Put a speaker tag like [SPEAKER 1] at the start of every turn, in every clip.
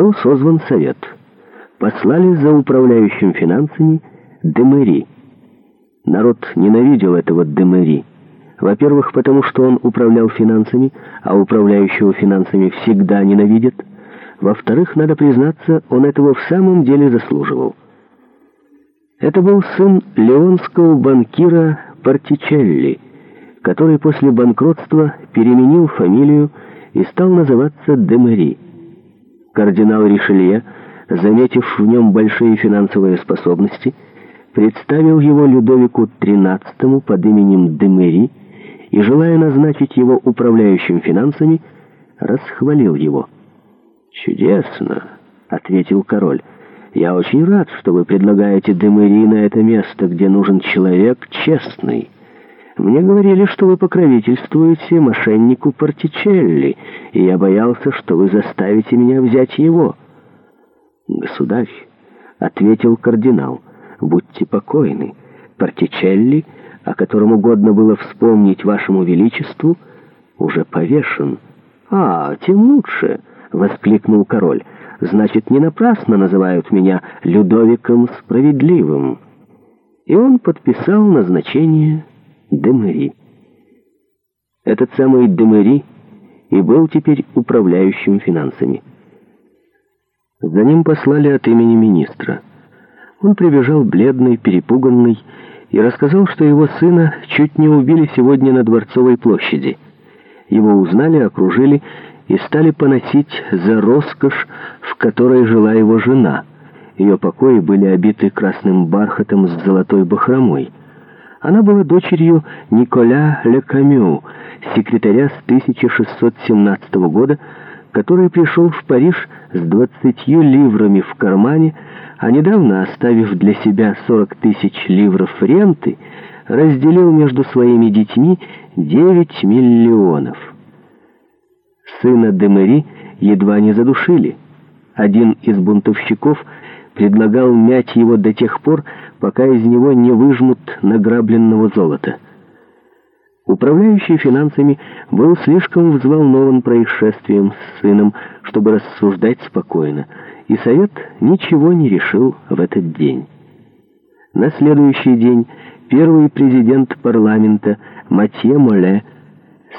[SPEAKER 1] был созван совет. Послали за управляющим финансами Демери. Народ ненавидел этого Демери. Во-первых, потому что он управлял финансами, а управляющего финансами всегда ненавидят. Во-вторых, надо признаться, он этого в самом деле заслуживал. Это был сын леонского банкира Партичелли, который после банкротства переменил фамилию и стал называться Демери. Кардинал Ришелье, заметив в нем большие финансовые способности, представил его Людовику XIII под именем Демери и, желая назначить его управляющим финансами, расхвалил его. «Чудесно!» — ответил король. «Я очень рад, что вы предлагаете Демери на это место, где нужен человек честный». Мне говорили, что вы покровительствуете мошеннику Портичелли, и я боялся, что вы заставите меня взять его. Государь, — ответил кардинал, — будьте покойны. Портичелли, о котором угодно было вспомнить вашему величеству, уже повешен. А, тем лучше, — воскликнул король, — значит, не напрасно называют меня Людовиком Справедливым. И он подписал назначение Демери. Этот самый Демери и был теперь управляющим финансами. За ним послали от имени министра. Он прибежал бледный, перепуганный, и рассказал, что его сына чуть не убили сегодня на Дворцовой площади. Его узнали, окружили и стали поносить за роскошь, в которой жила его жена. Ее покои были обиты красным бархатом с золотой бахромой. Она была дочерью Николя Лекамю, секретаря с 1617 года, который пришел в Париж с 20 ливрами в кармане, а недавно, оставив для себя 40 тысяч ливров ренты, разделил между своими детьми 9 миллионов. Сына Демери едва не задушили. Один из бунтовщиков предлагал мять его до тех пор, пока из него не выжмут награбленного золота. Управляющий финансами был слишком взволнован происшествием с сыном, чтобы рассуждать спокойно, и совет ничего не решил в этот день. На следующий день первый президент парламента Матье Моле,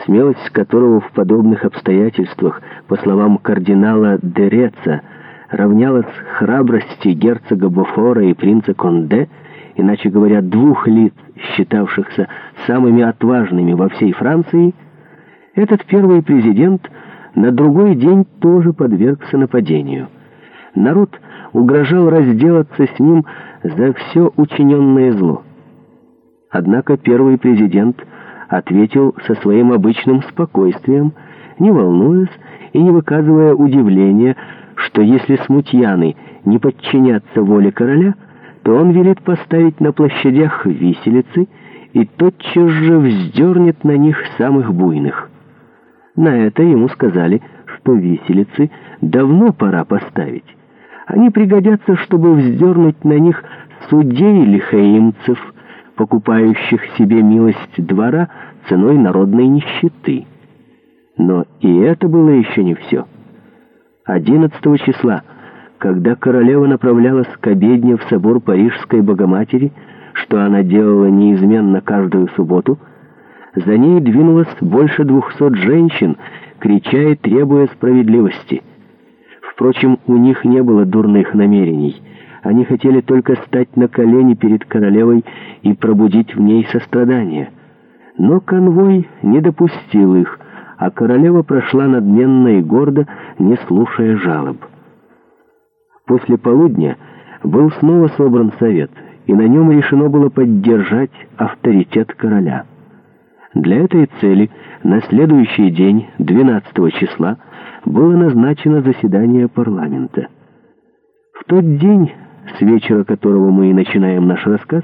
[SPEAKER 1] смелость которого в подобных обстоятельствах, по словам кардинала Дереца, равнялась храбрости герцога Бофора и принца Конде, иначе говоря, двух лиц, считавшихся самыми отважными во всей Франции, этот первый президент на другой день тоже подвергся нападению. Народ угрожал разделаться с ним за все учиненное зло. Однако первый президент ответил со своим обычным спокойствием, не волнуясь и не выказывая удивления, что если смутьяны не подчинятся воле короля, то он велит поставить на площадях виселицы и тотчас же вздернет на них самых буйных. На это ему сказали, что виселицы давно пора поставить. Они пригодятся, чтобы вздернуть на них судей лихаимцев, покупающих себе милость двора ценой народной нищеты. Но и это было еще не все. 11 числа, когда королева направлялась к обедне в собор Парижской Богоматери, что она делала неизменно каждую субботу, за ней двинулось больше 200 женщин, крича и требуя справедливости. Впрочем, у них не было дурных намерений. Они хотели только стать на колени перед королевой и пробудить в ней сострадание. Но конвой не допустил их, а королева прошла надменно и гордо, не слушая жалоб. После полудня был снова собран совет, и на нем решено было поддержать авторитет короля. Для этой цели на следующий день, 12 числа, было назначено заседание парламента. В тот день, с вечера которого мы и начинаем наш рассказ,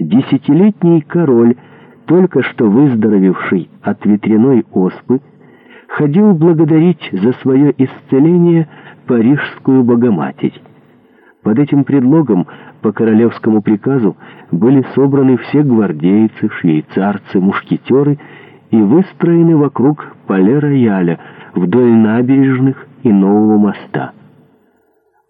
[SPEAKER 1] десятилетний король – только что выздоровевший от ветряной оспы, ходил благодарить за свое исцеление парижскую Богоматерь. Под этим предлогом по королевскому приказу были собраны все гвардейцы, швейцарцы, мушкетеры и выстроены вокруг поля рояля вдоль набережных и нового моста.